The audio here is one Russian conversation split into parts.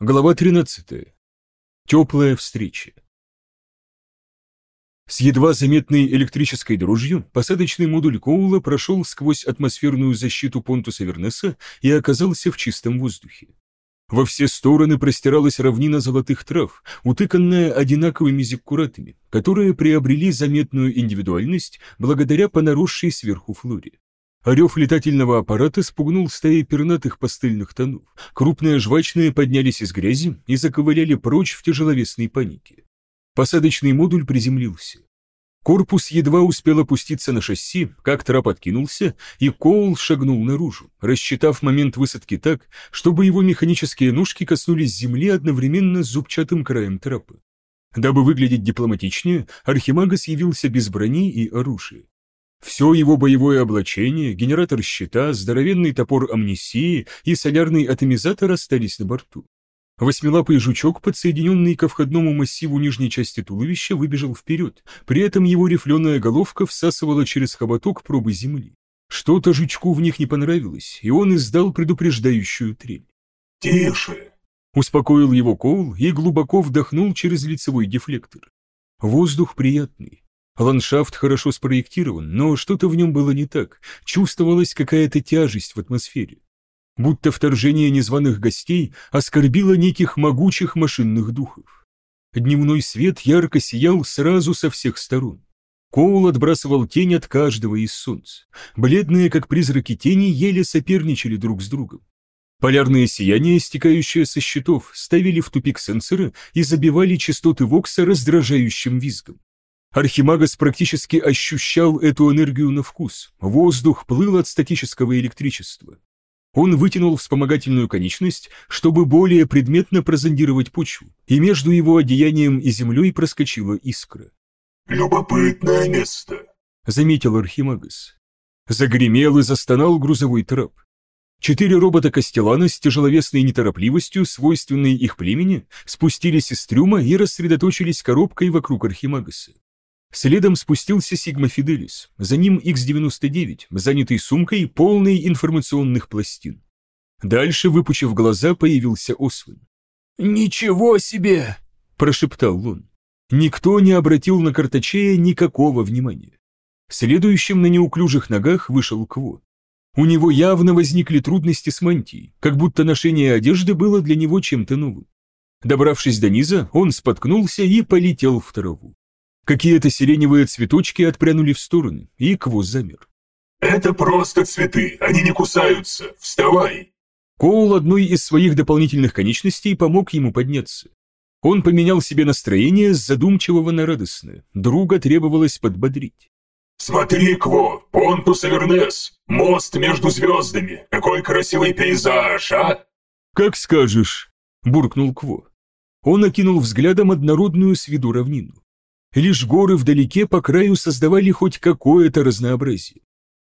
Глава 13. Теплая встреча. С едва заметной электрической дрожью посадочный модуль Коула прошел сквозь атмосферную защиту Понтуса Вернеса и оказался в чистом воздухе. Во все стороны простиралась равнина золотых трав, утыканная одинаковыми зиккуратами, которые приобрели заметную индивидуальность благодаря понаросшей сверху флоре. Орев летательного аппарата спугнул стаи пернатых пастельных тонов. Крупные жвачные поднялись из грязи и заковыляли прочь в тяжеловесной панике. Посадочный модуль приземлился. Корпус едва успел опуститься на шасси, как трап откинулся, и Коул шагнул наружу, рассчитав момент высадки так, чтобы его механические ножки коснулись земли одновременно с зубчатым краем трапа. Дабы выглядеть дипломатичнее, Архимагас явился без брони и оружия. Все его боевое облачение, генератор щита, здоровенный топор амнисии и солярный атомизатор остались на борту. Восьмилапый жучок, подсоединенный ко входному массиву нижней части туловища, выбежал вперед, при этом его рифленая головка всасывала через хоботок пробы земли. Что-то жучку в них не понравилось, и он издал предупреждающую трель. «Тише!» — успокоил его Коул и глубоко вдохнул через лицевой дефлектор. Воздух приятный, Ландшафт хорошо спроектирован, но что-то в нем было не так, чувствовалась какая-то тяжесть в атмосфере. Будто вторжение незваных гостей оскорбило неких могучих машинных духов. Дневной свет ярко сиял сразу со всех сторон. Коул отбрасывал тень от каждого из солнц. Бледные, как призраки тени, еле соперничали друг с другом. Полярные сияния, стекающие со щитов, ставили в тупик сенсоры и забивали частоты Вокса раздражающим визгом. Архимагас практически ощущал эту энергию на вкус. Воздух плыл от статического электричества. Он вытянул вспомогательную конечность, чтобы более предметно прозондировать почву, и между его одеянием и землей проскочила искра. «Любопытное место», — заметил Архимагас. Загремел и застонал грузовой трап. Четыре робота Костелана с тяжеловесной неторопливостью, свойственной их племени, спустились из трюма и рассредоточились коробкой вокруг Архимагаса. Следом спустился Сигма Фиделис, за ним X-99, занятый сумкой, полной информационных пластин. Дальше, выпучив глаза, появился Освен. «Ничего себе!» – прошептал он. Никто не обратил на Картачея никакого внимания. Следующим на неуклюжих ногах вышел Кво. У него явно возникли трудности с мантией, как будто ношение одежды было для него чем-то новым. Добравшись до низа, он споткнулся и полетел в траву. Какие-то сиреневые цветочки отпрянули в стороны, и Квоз замер. «Это просто цветы, они не кусаются. Вставай!» Коул одной из своих дополнительных конечностей помог ему подняться. Он поменял себе настроение с задумчивого на радостное. Друга требовалось подбодрить. «Смотри, Кво, Понтус Эвернес, мост между звездами. Какой красивый пейзаж, а?» «Как скажешь», — буркнул Кво. Он окинул взглядом однородную с виду равнину. Лишь горы вдалеке по краю создавали хоть какое-то разнообразие.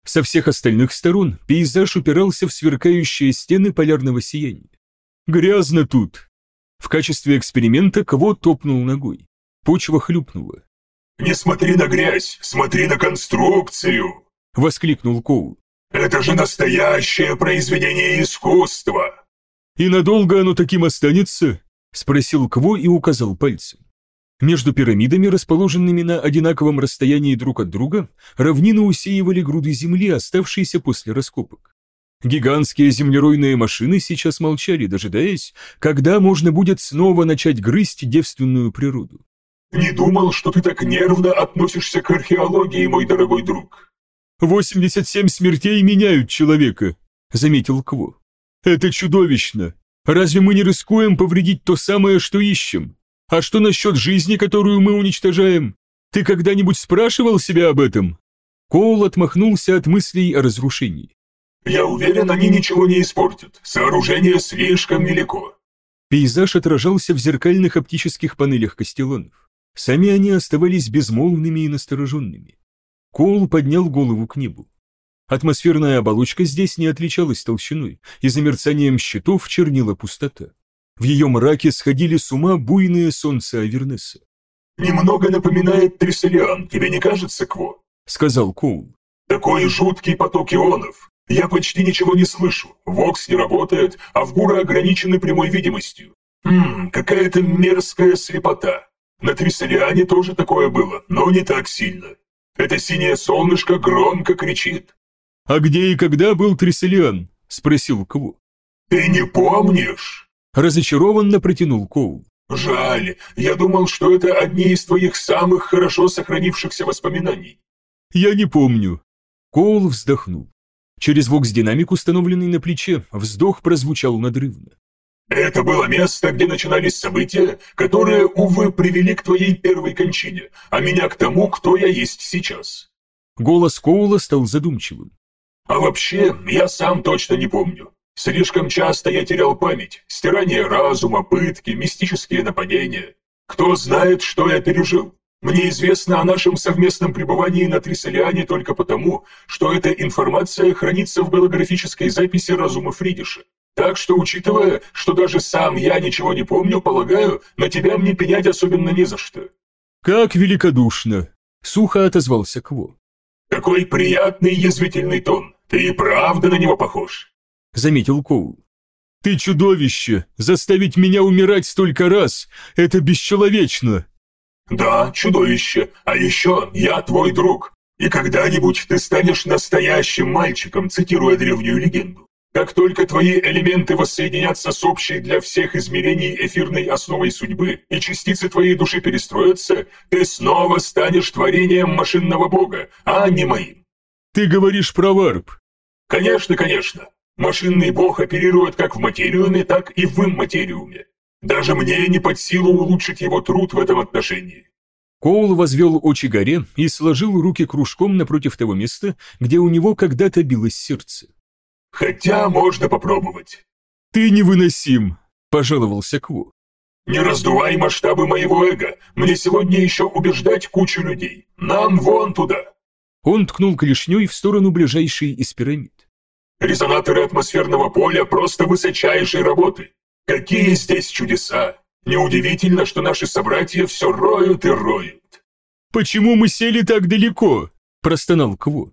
Со всех остальных сторон пейзаж упирался в сверкающие стены полярного сияния. «Грязно тут!» В качестве эксперимента Кво топнул ногой. Почва хлюпнула. «Не смотри на грязь, смотри на конструкцию!» — воскликнул Коул. «Это же настоящее произведение искусства!» «И надолго оно таким останется?» — спросил Кво и указал пальцем. Между пирамидами, расположенными на одинаковом расстоянии друг от друга, равнины усеивали груды земли, оставшиеся после раскопок. Гигантские землеройные машины сейчас молчали, дожидаясь, когда можно будет снова начать грызть девственную природу. «Не думал, что ты так нервно относишься к археологии, мой дорогой друг». «87 смертей меняют человека», — заметил Кво. «Это чудовищно. Разве мы не рискуем повредить то самое, что ищем? А что насчет жизни, которую мы уничтожаем? Ты когда-нибудь спрашивал себя об этом?» Коул отмахнулся от мыслей о разрушении. «Я уверен, они ничего не испортят. Сооружение слишком велико». Пейзаж отражался в зеркальных оптических панелях Костелонов. Сами они оставались безмолвными и настороженными. Коул поднял голову к небу. Атмосферная оболочка здесь не отличалась толщиной, и за мерцанием щитов чернила пустота. В ее мраке сходили с ума буйные солнца Авернеса. «Немного напоминает Трисселиан, тебе не кажется, Кво?» — сказал Коул. «Такой жуткий поток ионов. Я почти ничего не слышу. Вокс не работает, а в горы ограничены прямой видимостью. Хм, какая-то мерзкая слепота. На Трисолиане тоже такое было, но не так сильно. Это синее солнышко громко кричит. «А где и когда был Трисолиан?» — спросил Кву. «Ты не помнишь?» Разочарованно протянул Коул. «Жаль, я думал, что это одни из твоих самых хорошо сохранившихся воспоминаний». «Я не помню». Коул вздохнул. Через вокс-динамик, установленный на плече, вздох прозвучал надрывно. «Это было место, где начинались события, которые, увы, привели к твоей первой кончине, а меня к тому, кто я есть сейчас». Голос Коула стал задумчивым. «А вообще, я сам точно не помню. Слишком часто я терял память, стирание разума, пытки, мистические нападения. Кто знает, что я пережил. Мне известно о нашем совместном пребывании на Трисолиане только потому, что эта информация хранится в голографической записи разума Фридиша. Так что, учитывая, что даже сам я ничего не помню, полагаю, на тебя мне пенять особенно не за что». «Как великодушно!» — сухо отозвался Кво. «Какой приятный язвительный тон! Ты и правда на него похож!» — заметил Коул. «Ты чудовище! Заставить меня умирать столько раз! Это бесчеловечно!» «Да, чудовище, а еще я твой друг, и когда-нибудь ты станешь настоящим мальчиком, цитируя древнюю легенду. Как только твои элементы воссоединятся с общей для всех измерений эфирной основой судьбы, и частицы твоей души перестроятся, ты снова станешь творением машинного бога, а не моим». «Ты говоришь про варп?» «Конечно, конечно. Машинный бог оперирует как в материуме, так и в имматериуме. Даже мне не под силу улучшить его труд в этом отношении. Коул возвел очи горе и сложил руки кружком напротив того места, где у него когда-то билось сердце. «Хотя можно попробовать». «Ты невыносим», — пожаловался Кво. «Не раздувай масштабы моего эго. Мне сегодня еще убеждать кучу людей. Нам вон туда». Он ткнул клешней в сторону ближайшей из пирамид. Резонаторы атмосферного поля просто высочайшей работы. Какие здесь чудеса! Неудивительно, что наши собратья все роют и роют. «Почему мы сели так далеко?» – простонал Кво.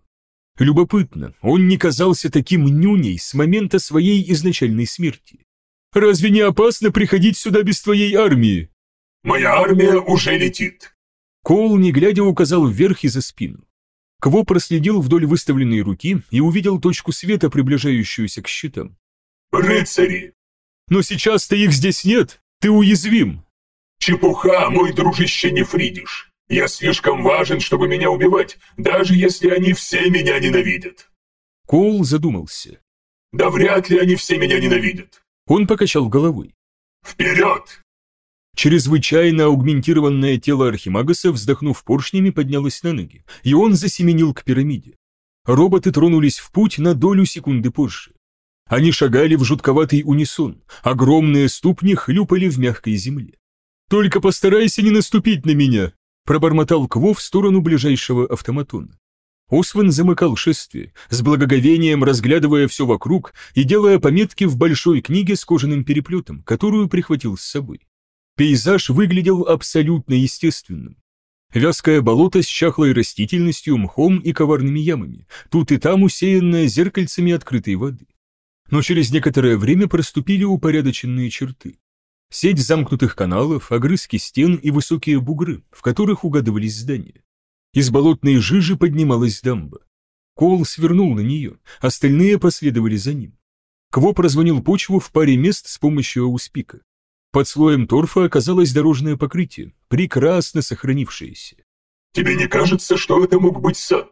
Любопытно, он не казался таким нюней с момента своей изначальной смерти. «Разве не опасно приходить сюда без твоей армии?» «Моя армия уже летит!» Кол, не глядя, указал вверх и за спину. Кво проследил вдоль выставленной руки и увидел точку света, приближающуюся к щитам. «Рыцари!» «Но сейчас-то их здесь нет! Ты уязвим!» «Чепуха, мой дружище Нефридиш! Я слишком важен, чтобы меня убивать, даже если они все меня ненавидят!» Коул задумался. «Да вряд ли они все меня ненавидят!» Он покачал головой. «Вперед!» Чрезвычайно аугментированное тело Архимагаса, вздохнув поршнями, поднялось на ноги, и он засеменил к пирамиде. Роботы тронулись в путь на долю секунды позже. Они шагали в жутковатый унисон, огромные ступни хлюпали в мягкой земле. «Только постарайся не наступить на меня!» – пробормотал Кво в сторону ближайшего автоматона. Освен замыкал шествие, с благоговением разглядывая все вокруг и делая пометки в большой книге с кожаным переплетом, которую прихватил с собой. Пейзаж выглядел абсолютно естественным. Вязкое болото с чахлой растительностью, мхом и коварными ямами, тут и там усеянное зеркальцами открытой воды. Но через некоторое время проступили упорядоченные черты. Сеть замкнутых каналов, огрызки стен и высокие бугры, в которых угадывались здания. Из болотной жижи поднималась дамба. Кол свернул на нее, остальные последовали за ним. Кво прозвонил почву в паре мест с помощью ауспика. Под слоем торфа оказалось дорожное покрытие, прекрасно сохранившееся. «Тебе не кажется, что это мог быть сад?»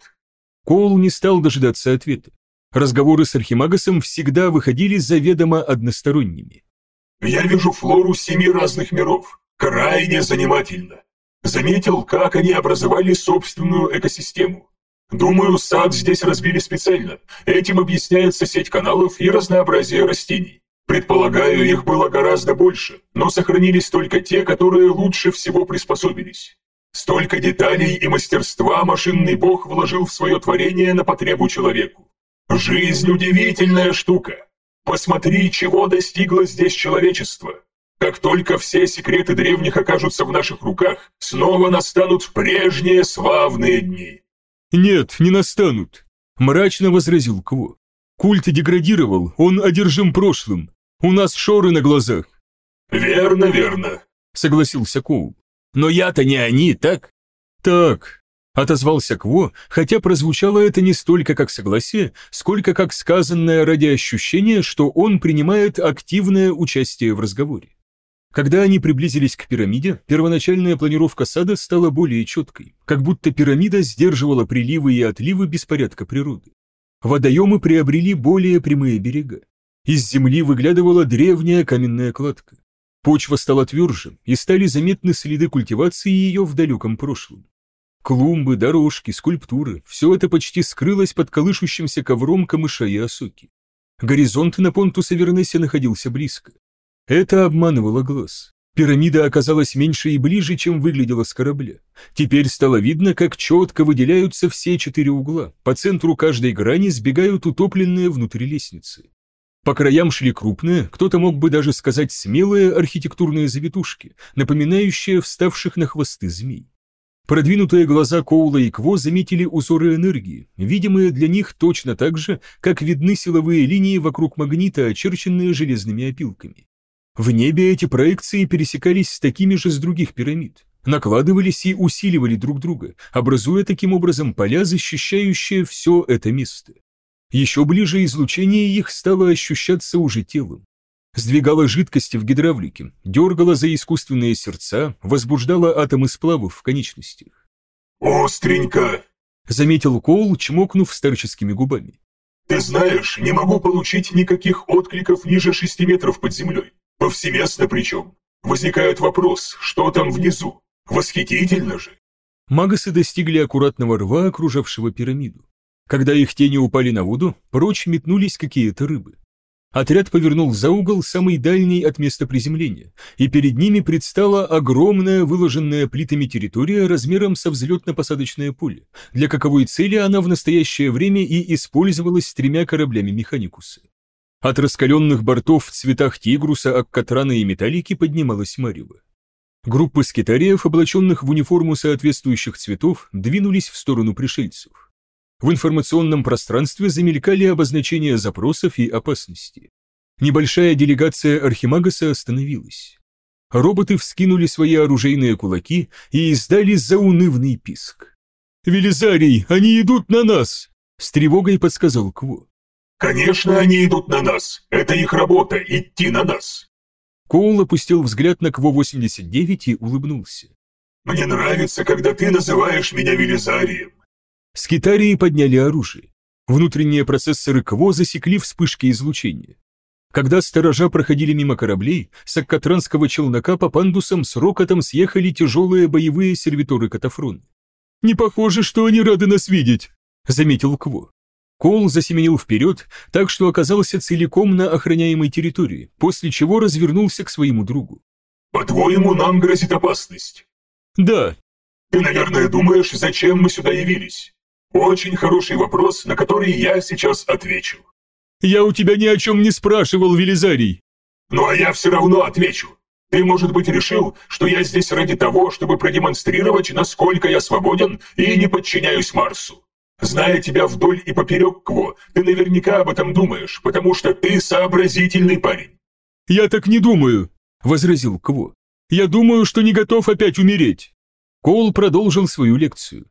Коул не стал дожидаться ответа. Разговоры с Архимагасом всегда выходили заведомо односторонними. «Я вижу флору семи разных миров. Крайне занимательно. Заметил, как они образовали собственную экосистему. Думаю, сад здесь разбили специально. Этим объясняется сеть каналов и разнообразие растений. Предполагаю, их было гораздо больше, но сохранились только те, которые лучше всего приспособились. Столько деталей и мастерства машинный бог вложил в свое творение на потребу человеку. Жизнь удивительная штука. Посмотри, чего достигло здесь человечество. Как только все секреты древних окажутся в наших руках, снова настанут прежние славные дни. Нет, не настанут, мрачно возразил Кво. Культ деградировал, он одержим прошлым. У нас шоры на глазах. «Верно, верно», — согласился Коул. «Но я-то не они, так?» «Так», — отозвался Кво, хотя прозвучало это не столько как согласие, сколько как сказанное ради ощущения, что он принимает активное участие в разговоре. Когда они приблизились к пирамиде, первоначальная планировка сада стала более четкой, как будто пирамида сдерживала приливы и отливы беспорядка природы. Водоемы приобрели более прямые берега. Из земли выглядывала древняя каменная кладка. Почва стала тверже, и стали заметны следы культивации ее в далеком прошлом. Клумбы, дорожки, скульптуры – все это почти скрылось под колышущимся ковром камыша и осоки. Горизонт на понтусе Вернесе находился близко. Это обманывало глаз. Пирамида оказалась меньше и ближе, чем выглядела с корабля. Теперь стало видно, как четко выделяются все четыре угла. По центру каждой грани сбегают утопленные внутри лестницы. По краям шли крупные, кто-то мог бы даже сказать смелые архитектурные завитушки, напоминающие вставших на хвосты змей. Продвинутые глаза Коула и Кво заметили узоры энергии, видимые для них точно так же, как видны силовые линии вокруг магнита, очерченные железными опилками. В небе эти проекции пересекались с такими же с других пирамид, накладывались и усиливали друг друга, образуя таким образом поля, защищающие все это место. Еще ближе излучение их стало ощущаться уже телом. Сдвигало жидкости в гидравлике, дергало за искусственные сердца, возбуждало атомы сплавов в конечностях. «Остренько!» — заметил Коул, чмокнув старческими губами. «Ты знаешь, не могу получить никаких откликов ниже шести метров под землей. Повсеместно причем. Возникает вопрос, что там внизу? Восхитительно же!» Магасы достигли аккуратного рва, окружавшего пирамиду. Когда их тени упали на воду, прочь метнулись какие-то рыбы. Отряд повернул за угол, самый дальний от места приземления, и перед ними предстала огромная, выложенная плитами территория размером со взлетно-посадочное поле, для каковой цели она в настоящее время и использовалась тремя кораблями Механикуса. От раскаленных бортов в цветах тигруса, аккатрана и металлики поднималась марево. Группы скитариев, облаченных в униформу соответствующих цветов, двинулись в сторону пришельцев. В информационном пространстве замелькали обозначения запросов и опасности. Небольшая делегация Архимагаса остановилась. Роботы вскинули свои оружейные кулаки и издали заунывный писк. «Велизарий, они идут на нас!» — с тревогой подсказал Кво. «Конечно, они идут на нас. Это их работа — идти на нас». Коул опустил взгляд на Кво-89 и улыбнулся. «Мне нравится, когда ты называешь меня Велизарием. Скитарии подняли оружие. Внутренние процессоры КВО засекли вспышки излучения. Когда сторожа проходили мимо кораблей, с аккатранского челнока по пандусам с рокотом съехали тяжелые боевые сервиторы катафрон. «Не похоже, что они рады нас видеть», — заметил Кво. Кол засеменил вперед, так что оказался целиком на охраняемой территории, после чего развернулся к своему другу. «По-твоему, нам грозит опасность?» «Да». «Ты, наверное, думаешь, зачем мы сюда явились?» Очень хороший вопрос, на который я сейчас отвечу. Я у тебя ни о чем не спрашивал, Велизарий. Ну а я все равно отвечу. Ты, может быть, решил, что я здесь ради того, чтобы продемонстрировать, насколько я свободен и не подчиняюсь Марсу. Зная тебя вдоль и поперек, Кво, ты наверняка об этом думаешь, потому что ты сообразительный парень. Я так не думаю, возразил Кво. Я думаю, что не готов опять умереть. Кол продолжил свою лекцию.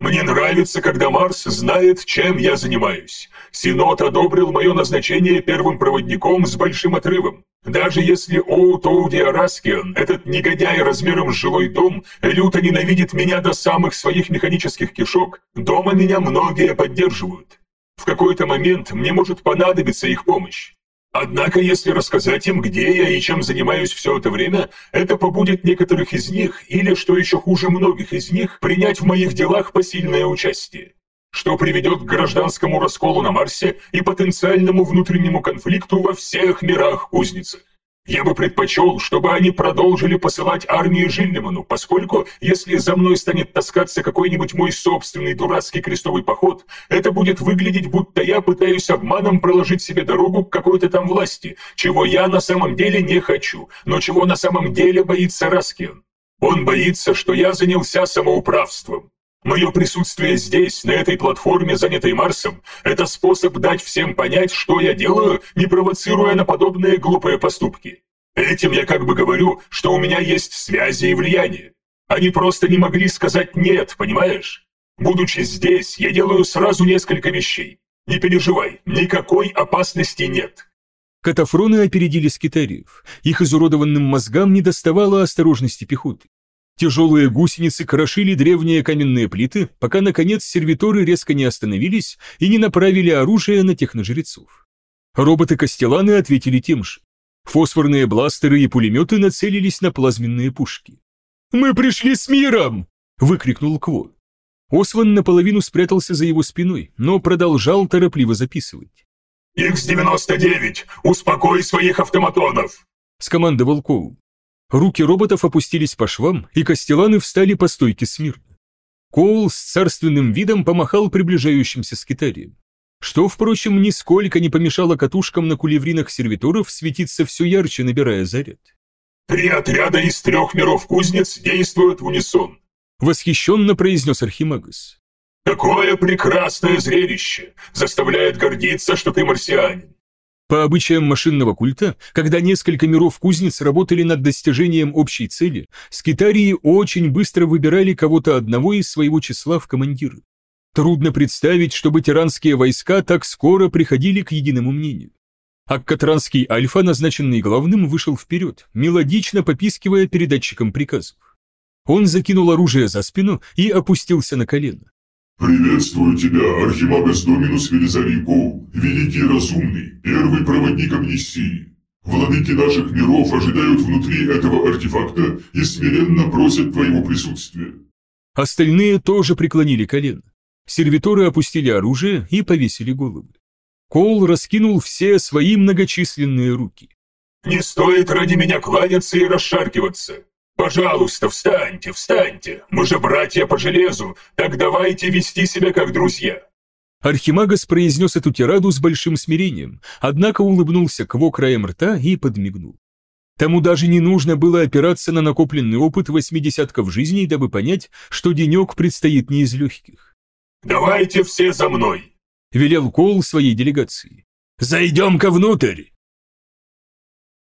Мне нравится, когда Марс знает, чем я занимаюсь. Синод одобрил мое назначение первым проводником с большим отрывом. Даже если Оутоуди Араскиан, этот негодяй размером с жилой дом, люто ненавидит меня до самых своих механических кишок, дома меня многие поддерживают. В какой-то момент мне может понадобиться их помощь. Однако, если рассказать им, где я и чем занимаюсь все это время, это побудет некоторых из них, или, что еще хуже многих из них, принять в моих делах посильное участие. Что приведет к гражданскому расколу на Марсе и потенциальному внутреннему конфликту во всех мирах-кузницах. Я бы предпочел, чтобы они продолжили посылать армии Жильнеману, поскольку, если за мной станет таскаться какой-нибудь мой собственный дурацкий крестовый поход, это будет выглядеть, будто я пытаюсь обманом проложить себе дорогу к какой-то там власти, чего я на самом деле не хочу, но чего на самом деле боится Раскиан. Он боится, что я занялся самоуправством. Мое присутствие здесь, на этой платформе, занятой Марсом, это способ дать всем понять, что я делаю, не провоцируя на подобные глупые поступки. Этим я как бы говорю, что у меня есть связи и влияние. Они просто не могли сказать «нет», понимаешь? Будучи здесь, я делаю сразу несколько вещей. Не переживай, никакой опасности нет. Катафроны опередили скитариев. Их изуродованным мозгам не доставало осторожности пехоты. Тяжелые гусеницы крошили древние каменные плиты, пока, наконец, сервиторы резко не остановились и не направили оружие на техножрецов. Роботы-костеланы ответили тем же. Фосфорные бластеры и пулеметы нацелились на плазменные пушки. «Мы пришли с миром!» — выкрикнул Кво. Осван наполовину спрятался за его спиной, но продолжал торопливо записывать. «Х-99, успокой своих автоматонов!» — скомандовал Коул. Руки роботов опустились по швам, и костеланы встали по стойке смирно. Коул с царственным видом помахал приближающимся скитарием. Что, впрочем, нисколько не помешало катушкам на кулевринах сервиторов светиться все ярче, набирая заряд. «Три отряда из трех миров кузнец действуют в унисон», — восхищенно произнес Архимагас. «Какое прекрасное зрелище! Заставляет гордиться, что ты марсианин. По обычаям машинного культа, когда несколько миров кузнец работали над достижением общей цели, скитарии очень быстро выбирали кого-то одного из своего числа в командиры. Трудно представить, чтобы тиранские войска так скоро приходили к единому мнению. Аккатранский альфа, назначенный главным, вышел вперед, мелодично попискивая передатчиком приказов. Он закинул оружие за спину и опустился на колено. «Приветствую тебя, Архимагас Доминус Велизарий великий разумный, первый проводник амнистии. Владыки наших миров ожидают внутри этого артефакта и смиренно просят твоего присутствия». Остальные тоже преклонили колено. Сервиторы опустили оружие и повесили головы. Коул раскинул все свои многочисленные руки. «Не стоит ради меня кланяться и расшаркиваться. «Пожалуйста, встаньте, встаньте! Мы же братья по железу, так давайте вести себя как друзья!» Архимагас произнес эту тираду с большим смирением, однако улыбнулся Кво краем рта и подмигнул. Тому даже не нужно было опираться на накопленный опыт восьмидесятков жизней, дабы понять, что денек предстоит не из легких. «Давайте все за мной!» — велел Коул своей делегации. «Зайдем-ка внутрь!»